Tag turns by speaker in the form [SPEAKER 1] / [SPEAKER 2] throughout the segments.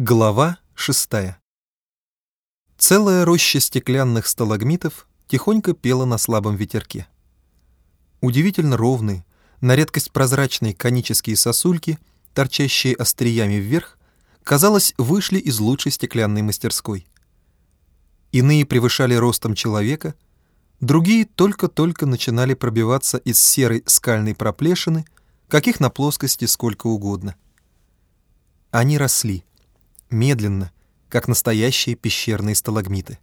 [SPEAKER 1] Глава шестая. Целая роща стеклянных сталагмитов тихонько пела на слабом ветерке. Удивительно ровные, на редкость прозрачные конические сосульки, торчащие остриями вверх, казалось, вышли из лучшей стеклянной мастерской. Иные превышали ростом человека, другие только-только начинали пробиваться из серой скальной проплешины, каких на плоскости сколько угодно. Они росли, медленно, как настоящие пещерные сталагмиты.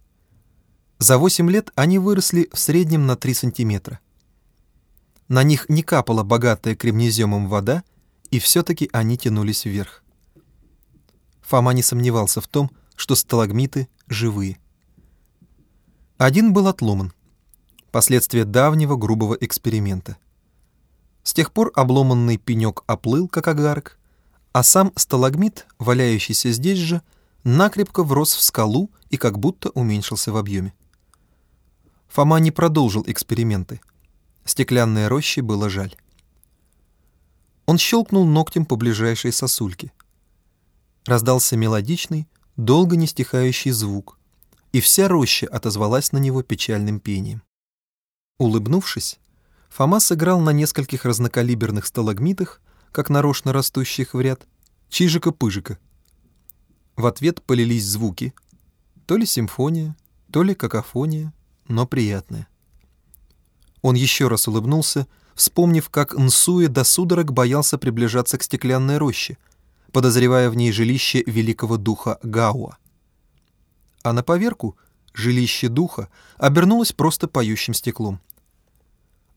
[SPEAKER 1] За 8 лет они выросли в среднем на 3 сантиметра. На них не капала богатая кремнеземом вода, и все-таки они тянулись вверх. Фома не сомневался в том, что сталагмиты живые. Один был отломан. Последствия давнего грубого эксперимента. С тех пор обломанный пенек оплыл, как агарок, а сам сталагмит, валяющийся здесь же, накрепко врос в скалу и как будто уменьшился в объеме. Фома не продолжил эксперименты. Стеклянной рощи было жаль. Он щелкнул ногтем по ближайшей сосульке. Раздался мелодичный, долго не стихающий звук, и вся роща отозвалась на него печальным пением. Улыбнувшись, Фома сыграл на нескольких разнокалиберных сталагмитах как нарочно растущих в ряд, чижика-пыжика. В ответ полились звуки, то ли симфония, то ли какофония, но приятная. Он еще раз улыбнулся, вспомнив, как Нсуэ до судорог боялся приближаться к стеклянной роще, подозревая в ней жилище великого духа Гауа. А на поверку жилище духа обернулось просто поющим стеклом.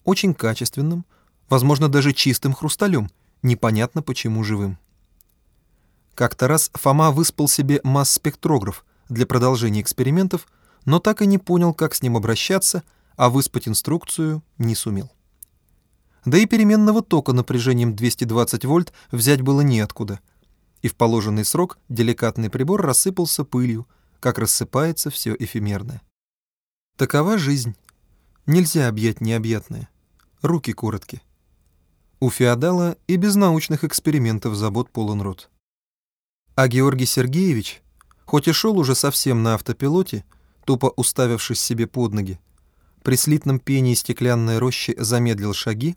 [SPEAKER 1] Очень качественным, возможно, даже чистым хрусталем, непонятно почему живым. Как-то раз Фома выспал себе масс-спектрограф для продолжения экспериментов, но так и не понял, как с ним обращаться, а выспать инструкцию не сумел. Да и переменного тока напряжением 220 вольт взять было неоткуда, и в положенный срок деликатный прибор рассыпался пылью, как рассыпается все эфемерное. Такова жизнь. Нельзя объять необъятное. Руки короткие. У феодала и без научных экспериментов забот полон рот. А Георгий Сергеевич, хоть и шел уже совсем на автопилоте, тупо уставившись себе под ноги, при слитном пении стеклянной рощи замедлил шаги,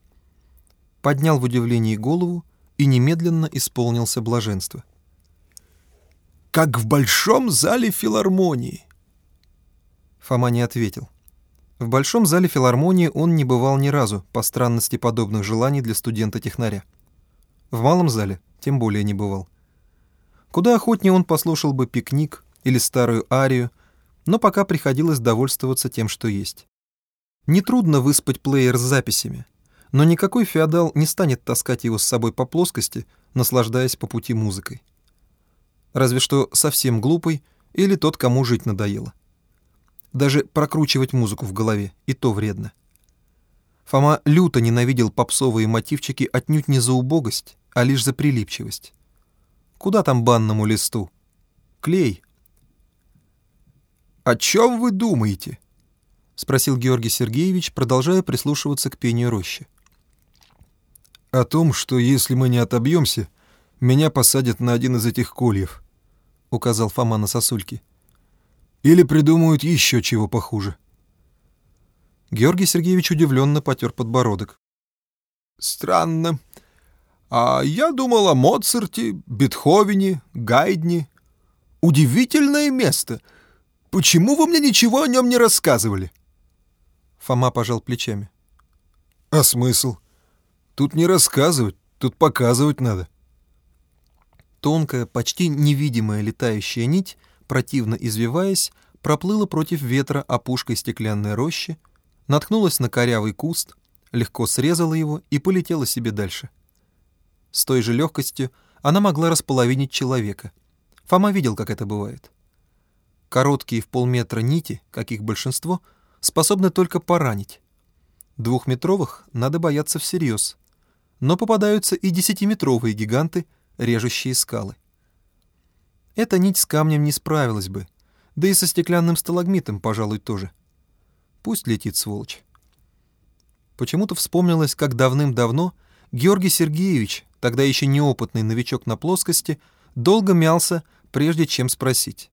[SPEAKER 1] поднял в удивлении голову и немедленно исполнился блаженства. «Как в большом зале филармонии!» Фома не ответил. В большом зале филармонии он не бывал ни разу по странности подобных желаний для студента-технаря. В малом зале тем более не бывал. Куда охотнее он послушал бы пикник или старую арию, но пока приходилось довольствоваться тем, что есть. Нетрудно выспать плеер с записями, но никакой феодал не станет таскать его с собой по плоскости, наслаждаясь по пути музыкой. Разве что совсем глупый или тот, кому жить надоело. Даже прокручивать музыку в голове, и то вредно. Фома люто ненавидел попсовые мотивчики отнюдь не за убогость, а лишь за прилипчивость. Куда там банному листу? Клей. «О чем вы думаете?» — спросил Георгий Сергеевич, продолжая прислушиваться к пению рощи. «О том, что если мы не отобьемся, меня посадят на один из этих кольев», — указал Фома на сосульки. Или придумают еще чего похуже. Георгий Сергеевич удивленно потер подбородок. «Странно. А я думал о Моцарте, Бетховене, Гайдне. Удивительное место. Почему вы мне ничего о нем не рассказывали?» Фома пожал плечами. «А смысл? Тут не рассказывать, тут показывать надо». Тонкая, почти невидимая летающая нить — противно извиваясь, проплыла против ветра опушкой стеклянной рощи, наткнулась на корявый куст, легко срезала его и полетела себе дальше. С той же легкостью она могла располовинить человека. Фома видел, как это бывает. Короткие в полметра нити, как их большинство, способны только поранить. Двухметровых надо бояться всерьез. Но попадаются и десятиметровые гиганты, режущие скалы. Эта нить с камнем не справилась бы, да и со стеклянным сталагмитом, пожалуй, тоже. Пусть летит сволочь. Почему-то вспомнилось, как давным-давно Георгий Сергеевич, тогда еще неопытный новичок на плоскости, долго мялся, прежде чем спросить.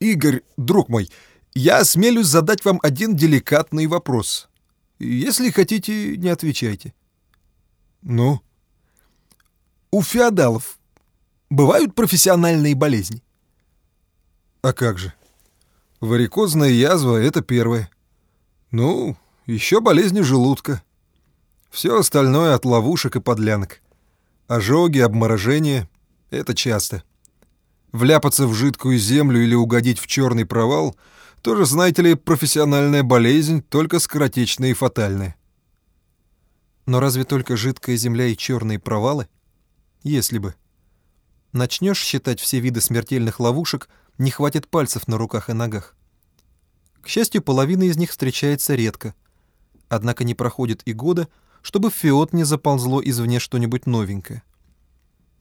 [SPEAKER 2] «Игорь, друг мой, я осмелюсь задать вам один деликатный вопрос. Если хотите, не отвечайте».
[SPEAKER 1] «Ну?»
[SPEAKER 2] «У феодалов бывают профессиональные болезни?»
[SPEAKER 1] «А как же? Варикозная язва — это первое. Ну, еще болезни желудка. Все остальное от ловушек и подлянок. Ожоги, обморожения — это часто. Вляпаться в жидкую землю или угодить в черный провал — тоже, знаете ли, профессиональная болезнь, только скоротечная и фатальная. Но разве только жидкая земля и черные провалы? Если бы. Начнешь считать все виды смертельных ловушек, не хватит пальцев на руках и ногах. К счастью, половина из них встречается редко. Однако не проходит и года, чтобы в фиот не заползло извне что-нибудь новенькое.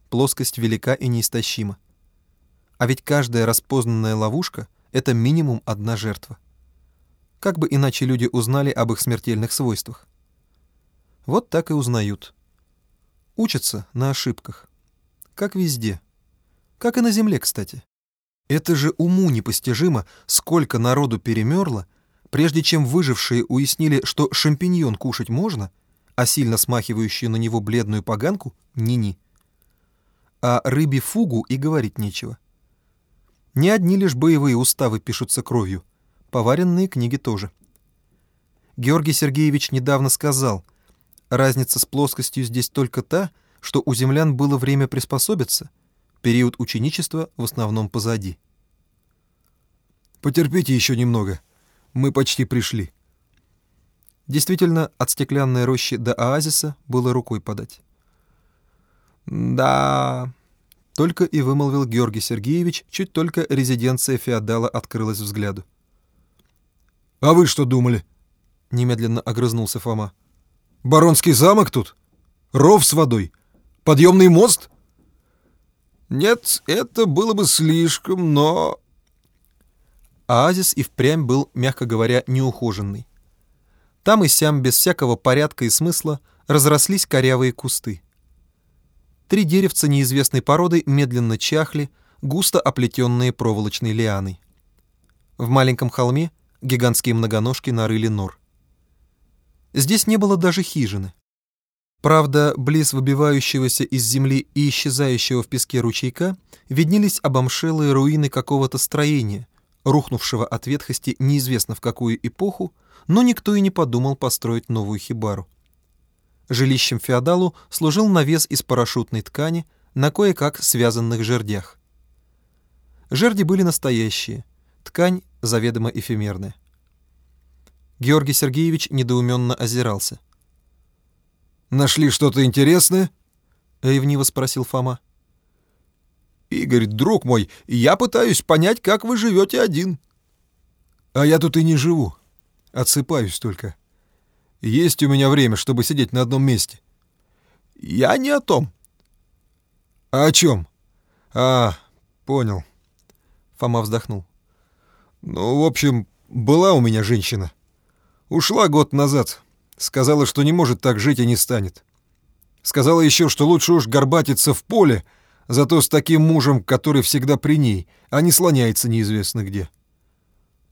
[SPEAKER 1] Плоскость велика и неистощима. А ведь каждая распознанная ловушка — это минимум одна жертва. Как бы иначе люди узнали об их смертельных свойствах? Вот так и узнают. Учатся на ошибках. Как везде. Как и на Земле, кстати. Это же уму непостижимо, сколько народу перемерло, прежде чем выжившие уяснили, что шампиньон кушать можно, а сильно смахивающую на него бледную поганку — ни-ни. А рыбе фугу и говорить нечего. Не одни лишь боевые уставы пишутся кровью, поваренные книги тоже. Георгий Сергеевич недавно сказал, разница с плоскостью здесь только та, что у землян было время приспособиться, период ученичества в основном позади.
[SPEAKER 2] «Потерпите еще немного, мы почти пришли»,
[SPEAKER 1] Действительно, от стеклянной рощи до оазиса было рукой подать.
[SPEAKER 2] «Да...»
[SPEAKER 1] — только и вымолвил Георгий Сергеевич, чуть только резиденция феодала открылась взгляду.
[SPEAKER 2] «А вы что думали?»
[SPEAKER 1] — немедленно огрызнулся Фома.
[SPEAKER 2] «Баронский замок тут? Ров с водой? Подъемный мост?» «Нет, это было бы слишком, но...»
[SPEAKER 1] Оазис и впрямь был, мягко говоря, неухоженный. Там и сям, без всякого порядка и смысла, разрослись корявые кусты. Три деревца неизвестной породы медленно чахли, густо оплетенные проволочной лианой. В маленьком холме гигантские многоножки нарыли нор. Здесь не было даже хижины. Правда, близ выбивающегося из земли и исчезающего в песке ручейка виднелись обомшелые руины какого-то строения, рухнувшего от ветхости неизвестно в какую эпоху, но никто и не подумал построить новую хибару. Жилищем феодалу служил навес из парашютной ткани на кое-как связанных жердях. Жерди были настоящие, ткань заведомо эфемерная. Георгий Сергеевич недоуменно озирался.
[SPEAKER 2] «Нашли что-то интересное?»
[SPEAKER 1] — ревниво спросил Фома.
[SPEAKER 2] «Игорь, друг мой, я пытаюсь понять, как вы живете один». «А я тут и не живу. Отсыпаюсь только. Есть у меня время, чтобы сидеть на одном месте. Я не о том. А о чем? А, понял.
[SPEAKER 1] Фома вздохнул.
[SPEAKER 2] Ну, в общем, была у меня женщина. Ушла год назад. Сказала, что не может так жить и не станет. Сказала еще, что лучше уж горбатиться в поле, зато с таким мужем, который всегда при ней, а не слоняется неизвестно где. —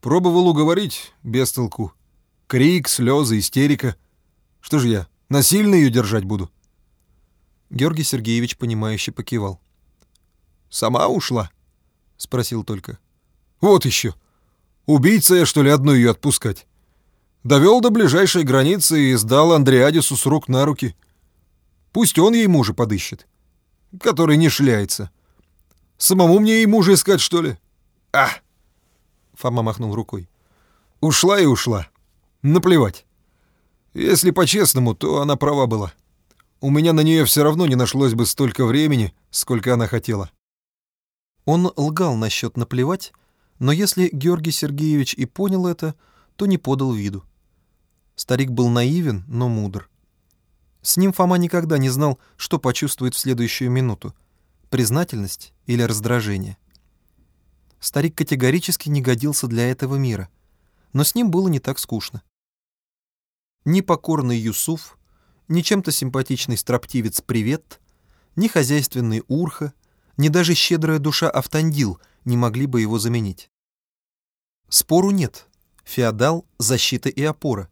[SPEAKER 2] Пробовал уговорить, без толку. Крик, слезы, истерика. Что же я, насильно ее держать буду?
[SPEAKER 1] Георгий Сергеевич, понимающе покивал.
[SPEAKER 2] «Сама ушла?»
[SPEAKER 1] — спросил только.
[SPEAKER 2] «Вот еще. Убийца я, что ли, одну ее отпускать? Довел до ближайшей границы и сдал Андреадису с на руки. Пусть он ей мужа подыщет, который не шляется. Самому мне ей мужа искать, что ли? А!»
[SPEAKER 1] Фома махнул рукой.
[SPEAKER 2] «Ушла и ушла. Наплевать. Если по-честному, то она права была. У меня на нее все равно не нашлось бы столько времени, сколько она хотела».
[SPEAKER 1] Он лгал насчет наплевать, но если Георгий Сергеевич и понял это, то не подал виду. Старик был наивен, но мудр. С ним Фома никогда не знал, что почувствует в следующую минуту — признательность или раздражение старик категорически не годился для этого мира, но с ним было не так скучно. Ни покорный Юсуф, ни чем-то симпатичный строптивец Привет, ни хозяйственный Урха, ни даже щедрая душа Автандил не могли бы его заменить. Спору нет. Феодал — защита и опора.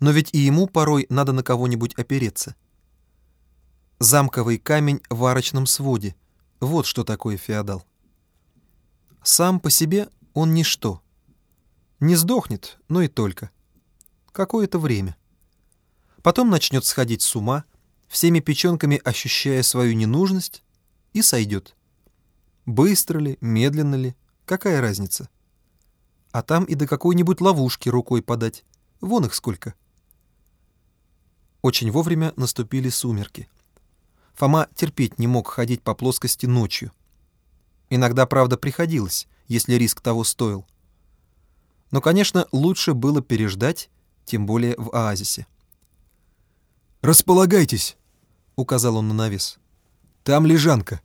[SPEAKER 1] Но ведь и ему порой надо на кого-нибудь опереться. Замковый камень в арочном своде — вот что такое феодал. Сам по себе он ничто. Не сдохнет, но и только. Какое-то время. Потом начнет сходить с ума, всеми печенками ощущая свою ненужность, и сойдет. Быстро ли, медленно ли, какая разница? А там и до какой-нибудь ловушки рукой подать. Вон их сколько. Очень вовремя наступили сумерки. Фома терпеть не мог ходить по плоскости ночью. Иногда, правда, приходилось, если риск того стоил. Но, конечно, лучше было переждать, тем более в оазисе.
[SPEAKER 2] «Располагайтесь», — указал он на навес. «Там лежанка.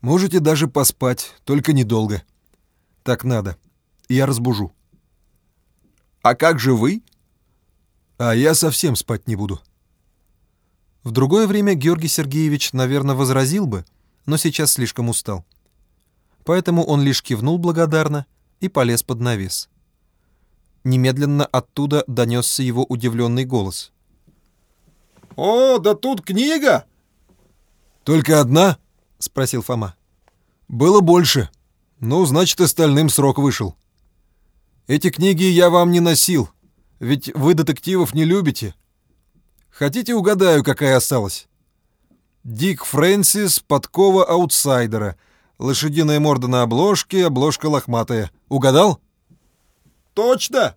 [SPEAKER 2] Можете даже поспать, только недолго. Так надо. Я разбужу».
[SPEAKER 1] «А как же вы?»
[SPEAKER 2] «А я совсем спать не буду».
[SPEAKER 1] В другое время Георгий Сергеевич, наверное, возразил бы, но сейчас слишком устал. Поэтому он лишь кивнул благодарно и полез под навес. Немедленно оттуда донесся его удивленный голос.
[SPEAKER 3] «О, да тут книга!»
[SPEAKER 2] «Только одна?»
[SPEAKER 1] — спросил Фома.
[SPEAKER 2] «Было больше. Ну, значит, остальным срок вышел. Эти книги я вам не носил, ведь вы детективов не любите, Хотите, угадаю, какая осталась? Дик Фрэнсис, подкова аутсайдера. Лошадиная морда на обложке, обложка лохматая. Угадал?
[SPEAKER 3] Точно!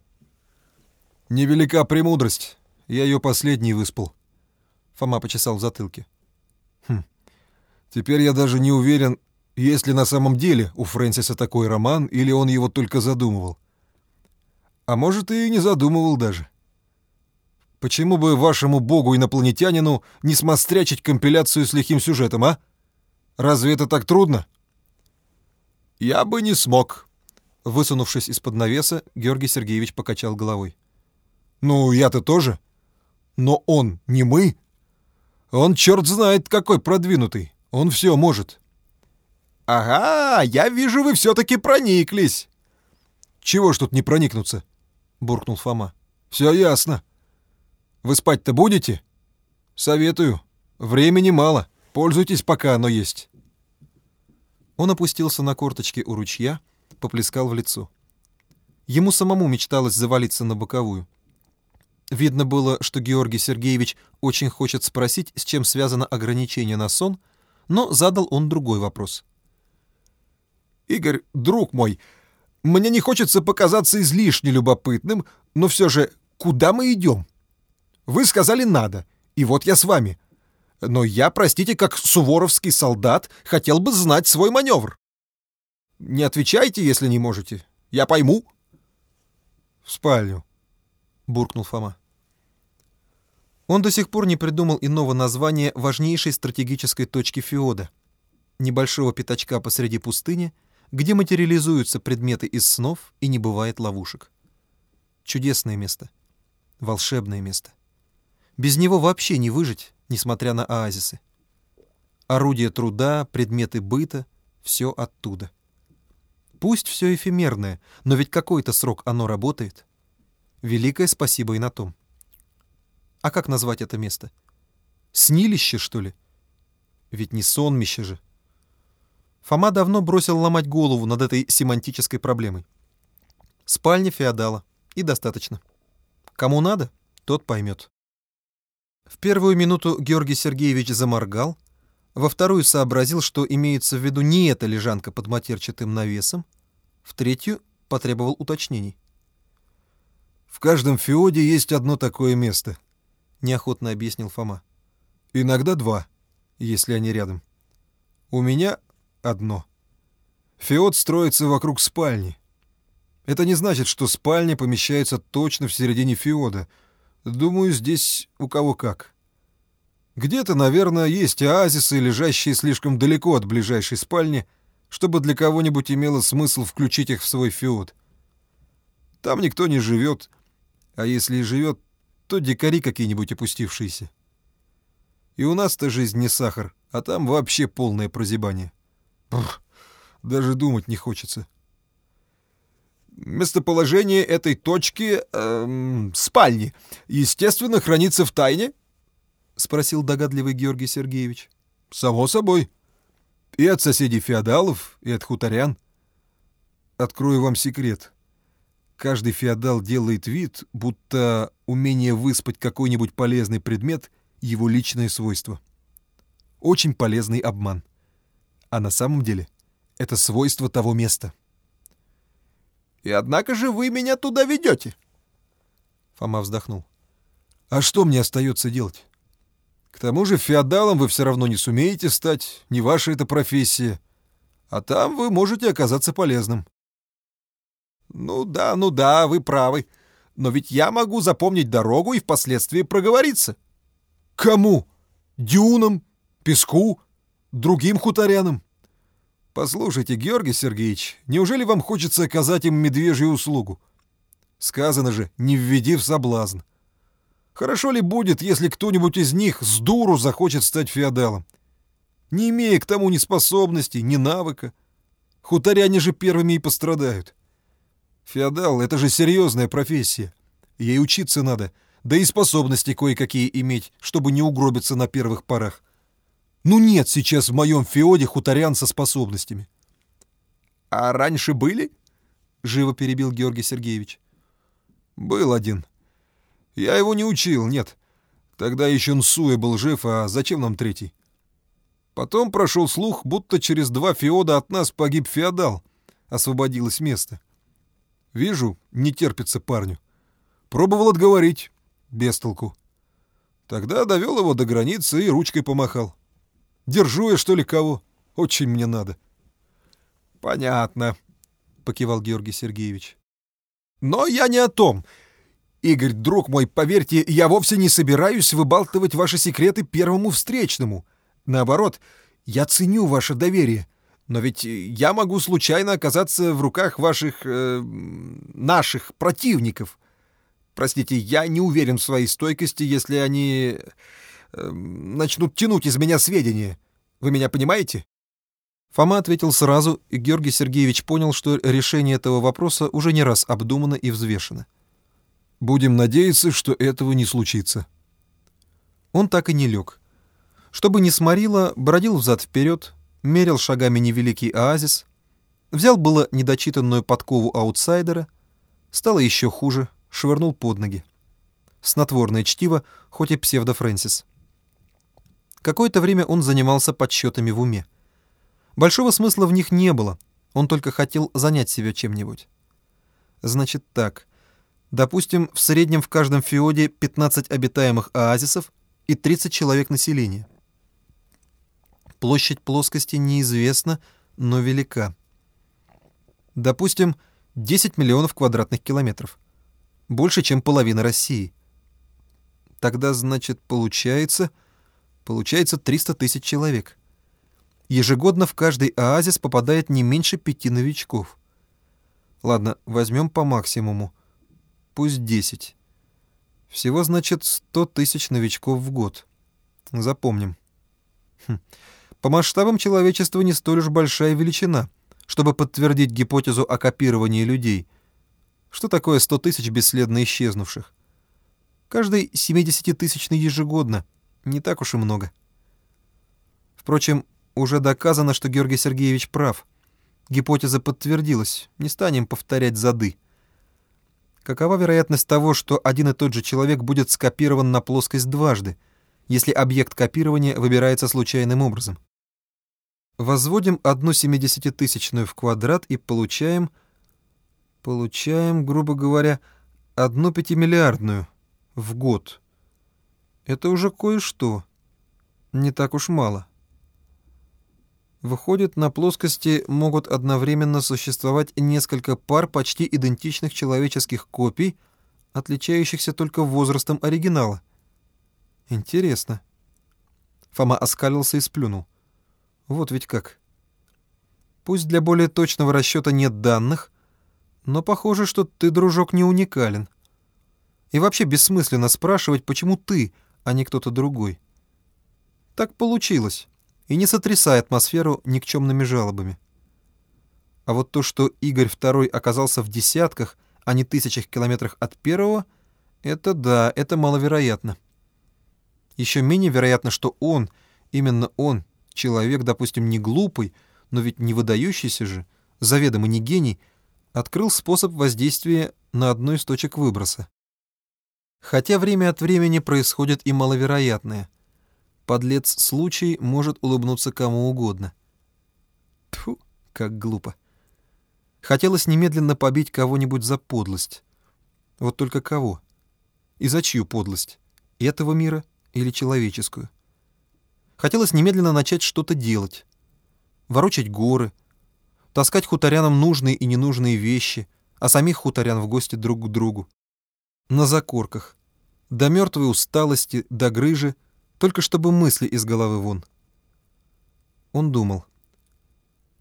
[SPEAKER 2] Невелика премудрость. Я ее последний выспал. Фома почесал в затылке. Хм. Теперь я даже не уверен, есть ли на самом деле у Фрэнсиса такой роман, или он его только задумывал. А может, и не задумывал даже. — Почему бы вашему богу-инопланетянину не смострячить компиляцию с лихим сюжетом, а? Разве это так трудно?
[SPEAKER 3] Я бы не смог.
[SPEAKER 1] Высунувшись из-под навеса, Георгий Сергеевич покачал головой.
[SPEAKER 2] Ну, я-то тоже. Но он не мы. Он черт знает какой продвинутый. Он все может.
[SPEAKER 3] Ага, я вижу, вы все-таки прониклись.
[SPEAKER 2] Чего ж тут не проникнуться? Буркнул Фома. Все ясно. Вы спать-то будете? Советую. Времени мало. Пользуйтесь, пока оно есть.
[SPEAKER 1] Он опустился на корточки у ручья, поплескал в лицо. Ему самому мечталось завалиться на боковую. Видно было, что Георгий Сергеевич очень хочет спросить, с чем связано ограничение на сон, но задал он другой вопрос.
[SPEAKER 3] «Игорь, друг мой, мне не хочется показаться излишне любопытным, но все же, куда мы идем?» Вы сказали «надо», и вот я с вами. Но я, простите, как суворовский солдат, хотел бы знать свой маневр. Не отвечайте, если не можете. Я пойму.
[SPEAKER 2] В спальню, буркнул Фома.
[SPEAKER 1] Он до сих пор не придумал иного названия важнейшей стратегической точки Феода, небольшого пятачка посреди пустыни, где материализуются предметы из снов и не бывает ловушек. Чудесное место. Волшебное место. Без него вообще не выжить, несмотря на оазисы. Орудия труда, предметы быта — все оттуда. Пусть все эфемерное, но ведь какой-то срок оно работает. Великое спасибо и на том. А как назвать это место? Снилище, что ли? Ведь не сонмище же. Фома давно бросил ломать голову над этой семантической проблемой. Спальня феодала. И достаточно. Кому надо, тот поймет. В первую минуту Георгий Сергеевич заморгал, во вторую сообразил, что имеется в виду не эта лежанка под матерчатым навесом, в третью потребовал уточнений.
[SPEAKER 2] «В каждом феоде есть одно такое место», —
[SPEAKER 1] неохотно объяснил Фома.
[SPEAKER 2] «Иногда два, если они рядом. У меня одно. Феод строится вокруг спальни. Это не значит, что спальня помещается точно в середине феода — Думаю, здесь у кого как. Где-то, наверное, есть оазисы, лежащие слишком далеко от ближайшей спальни, чтобы для кого-нибудь имело смысл включить их в свой феод. Там никто не живет, а если и живет, то дикари какие-нибудь опустившиеся. И у нас-то жизнь не сахар, а там вообще полное прозябание.
[SPEAKER 3] Пф, даже думать не хочется. Местоположение этой точки эм, спальни, естественно, хранится в тайне?
[SPEAKER 1] Спросил догадливый Георгий Сергеевич.
[SPEAKER 3] Само собой. И от соседей феодалов, и от хуторян. Открою вам секрет. Каждый феодал делает вид, будто умение выспать какой-нибудь полезный предмет — его личное свойство. Очень полезный обман. А на самом деле это свойство того места. «И однако же вы меня туда ведете!»
[SPEAKER 1] Фома вздохнул.
[SPEAKER 3] «А что мне остается делать? К тому же феодалом вы все равно не сумеете стать, не ваша это профессия. А там вы можете оказаться полезным». «Ну да, ну да, вы правы. Но ведь я могу запомнить дорогу и впоследствии проговориться». «Кому? Дюнам? Песку? Другим хуторянам?» «Послушайте, Георгий Сергеевич, неужели вам хочется оказать им медвежью услугу? Сказано же, не введи в соблазн. Хорошо ли будет, если кто-нибудь из них с дуру захочет стать феодалом? Не имея к тому ни способностей, ни навыка. Хуторяне же первыми и пострадают. Феодал — это же серьезная профессия. Ей учиться надо, да и способности кое-какие иметь, чтобы не угробиться на первых порах. Ну нет сейчас в моем феоде хуторян со способностями. — А раньше были? — живо перебил Георгий Сергеевич. — Был один. Я его не учил, нет. Тогда еще Нсуя был жив, а зачем нам третий? Потом прошел слух, будто через два феода от нас погиб феодал. Освободилось место. Вижу, не терпится парню. Пробовал отговорить. Без толку. Тогда довел его до границы и ручкой помахал. Держу я, что ли, кого? Очень мне надо. — Понятно, — покивал Георгий Сергеевич. — Но я не о том. Игорь, друг мой, поверьте, я вовсе не собираюсь выбалтывать ваши секреты первому встречному. Наоборот, я ценю ваше доверие. Но ведь я могу случайно оказаться в руках ваших... Э, наших противников. Простите, я не уверен в своей стойкости, если они начнут тянуть из меня сведения. Вы меня понимаете?»
[SPEAKER 1] Фома ответил сразу, и Георгий Сергеевич понял, что решение этого вопроса уже не раз обдумано и взвешено.
[SPEAKER 3] «Будем надеяться, что этого не случится».
[SPEAKER 1] Он так и не лег. Чтобы не сморило, бродил взад-вперед, мерил шагами невеликий оазис, взял было недочитанную подкову аутсайдера, стало еще хуже, швырнул под ноги. Снотворное чтиво, хоть и псевдо-Фрэнсис. Какое-то время он занимался подсчетами в уме. Большого смысла в них не было, он только хотел занять себя чем-нибудь. Значит так, допустим, в среднем в каждом феоде 15 обитаемых оазисов и 30 человек населения. Площадь плоскости неизвестна, но велика. Допустим, 10 миллионов квадратных километров. Больше, чем половина России. Тогда, значит, получается Получается 300 тысяч человек. Ежегодно в каждый оазис попадает не меньше пяти новичков. Ладно, возьмем по максимуму. Пусть 10. Всего, значит, 100 тысяч новичков в год. Запомним. Хм. По масштабам человечества не столь уж большая величина, чтобы подтвердить гипотезу о копировании людей. Что такое 100 тысяч бесследно исчезнувших? Каждый 70-тысячный ежегодно — не так уж и много. Впрочем, уже доказано, что Георгий Сергеевич прав. Гипотеза подтвердилась, не станем повторять зады. Какова вероятность того, что один и тот же человек будет скопирован на плоскость дважды, если объект копирования выбирается случайным образом? Возводим одну семидесятитысячную в квадрат и получаем... Получаем, грубо говоря, одну пятимиллиардную в год. Это уже кое-что. Не так уж мало. Выходит, на плоскости могут одновременно существовать несколько пар почти идентичных человеческих копий, отличающихся только возрастом оригинала. Интересно. Фома оскалился и сплюнул. Вот ведь как. Пусть для более точного расчета нет данных, но похоже, что ты, дружок, не уникален. И вообще бессмысленно спрашивать, почему ты — а не кто-то другой. Так получилось. и не сотрясай атмосферу никчемными жалобами. А вот то, что Игорь II оказался в десятках, а не тысячах километрах от первого, это да, это маловероятно. Еще менее вероятно, что он, именно он, человек, допустим, не глупый, но ведь не выдающийся же, заведомо не гений, открыл способ воздействия на одну из точек выброса. Хотя время от времени происходит и маловероятное. Подлец случай может улыбнуться кому угодно. Тьфу, как глупо. Хотелось немедленно побить кого-нибудь за подлость. Вот только кого? И за чью подлость? Этого мира или человеческую? Хотелось немедленно начать что-то делать. Ворочать горы, таскать хуторянам нужные и ненужные вещи, а самих хуторян в гости друг к другу. На закорках. До мертвой усталости, до грыжи, только чтобы мысли из головы вон. Он думал.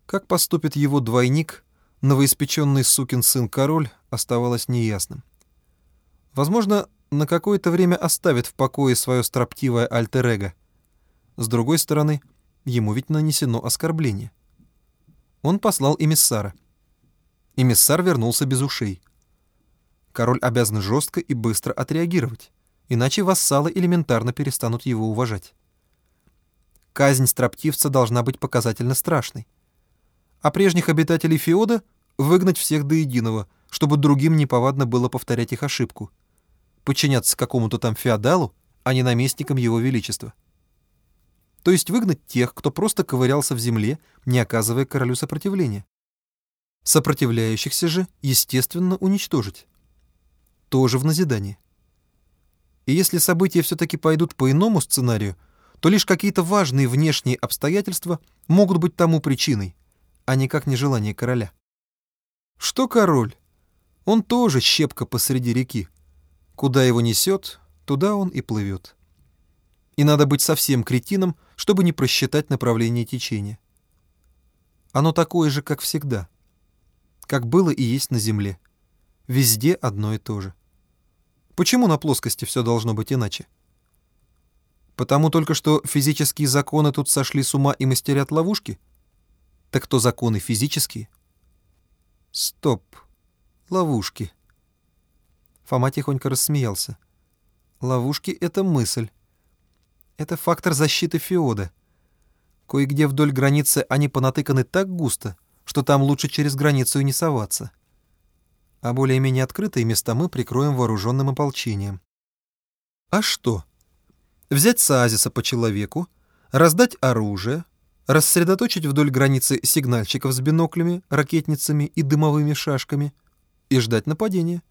[SPEAKER 1] Как поступит его двойник, новоиспеченный сукин сын король, оставалось неясным. Возможно, на какое-то время оставит в покое свое строптивое альтер-эго. С другой стороны, ему ведь нанесено оскорбление. Он послал эмиссара. Эмиссар вернулся без ушей. Король обязан жестко и быстро отреагировать, иначе вассалы элементарно перестанут его уважать. Казнь строптивца должна быть показательно страшной. А прежних обитателей Феода выгнать всех до единого, чтобы другим неповадно было повторять их ошибку. Подчиняться какому-то там феодалу, а не наместникам его величества. То есть выгнать тех, кто просто ковырялся в земле, не оказывая королю сопротивления. Сопротивляющихся же, естественно, уничтожить. Тоже в назидание. И если события все-таки пойдут по иному сценарию, то лишь какие-то важные внешние обстоятельства могут быть тому причиной, а никак не желание короля. Что король? Он тоже щепка посреди реки. Куда его несет, туда он и плывет. И надо быть совсем кретином, чтобы не просчитать направление течения. Оно такое же, как всегда. Как было и есть на Земле. Везде одно и то же. Почему на плоскости все должно быть иначе? Потому только что физические законы тут сошли с ума и мастерят ловушки? Так кто законы физические? Стоп. Ловушки. Фома тихонько рассмеялся. Ловушки — это мысль. Это фактор защиты Феода. Кое-где вдоль границы они понатыканы так густо, что там лучше через границу и не соваться. А более-менее открытые места мы прикроем вооруженным ополчением. А что? Взять Саазиса по человеку, раздать оружие, рассредоточить вдоль границы сигнальщиков с биноклями, ракетницами и дымовыми шашками и ждать нападения.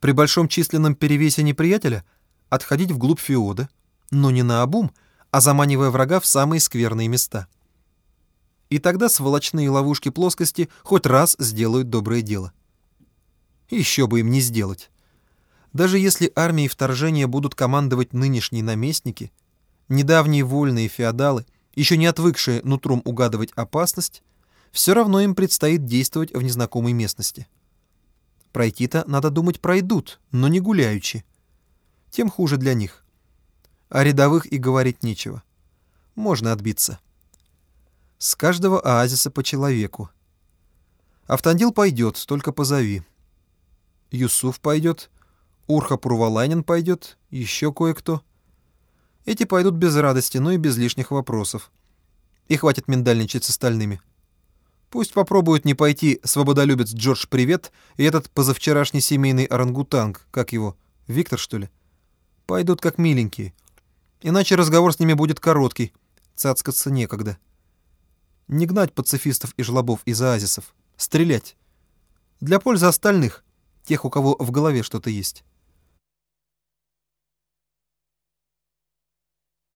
[SPEAKER 1] При большом численном перевесе неприятеля отходить вглубь феода, но не на обум, а заманивая врага в самые скверные места. И тогда сволочные ловушки плоскости хоть раз сделают доброе дело. Еще бы им не сделать. Даже если армией вторжения будут командовать нынешние наместники, недавние вольные феодалы — еще не отвыкшие нутром угадывать опасность, все равно им предстоит действовать в незнакомой местности. Пройти-то, надо думать, пройдут, но не гуляючи. Тем хуже для них. О рядовых и говорить нечего. Можно отбиться. С каждого оазиса по человеку. Автандил пойдет, только позови. Юсуф пойдет, Урха Прувалайнин пойдет, еще кое-кто — эти пойдут без радости, но и без лишних вопросов. И хватит миндальничать с остальными. Пусть попробуют не пойти свободолюбец Джордж Привет и этот позавчерашний семейный орангутанг, как его, Виктор, что ли? Пойдут как миленькие. Иначе разговор с ними будет короткий, цацкаться некогда. Не гнать пацифистов и жлобов из оазисов. Стрелять. Для пользы остальных, тех, у кого в голове что-то есть.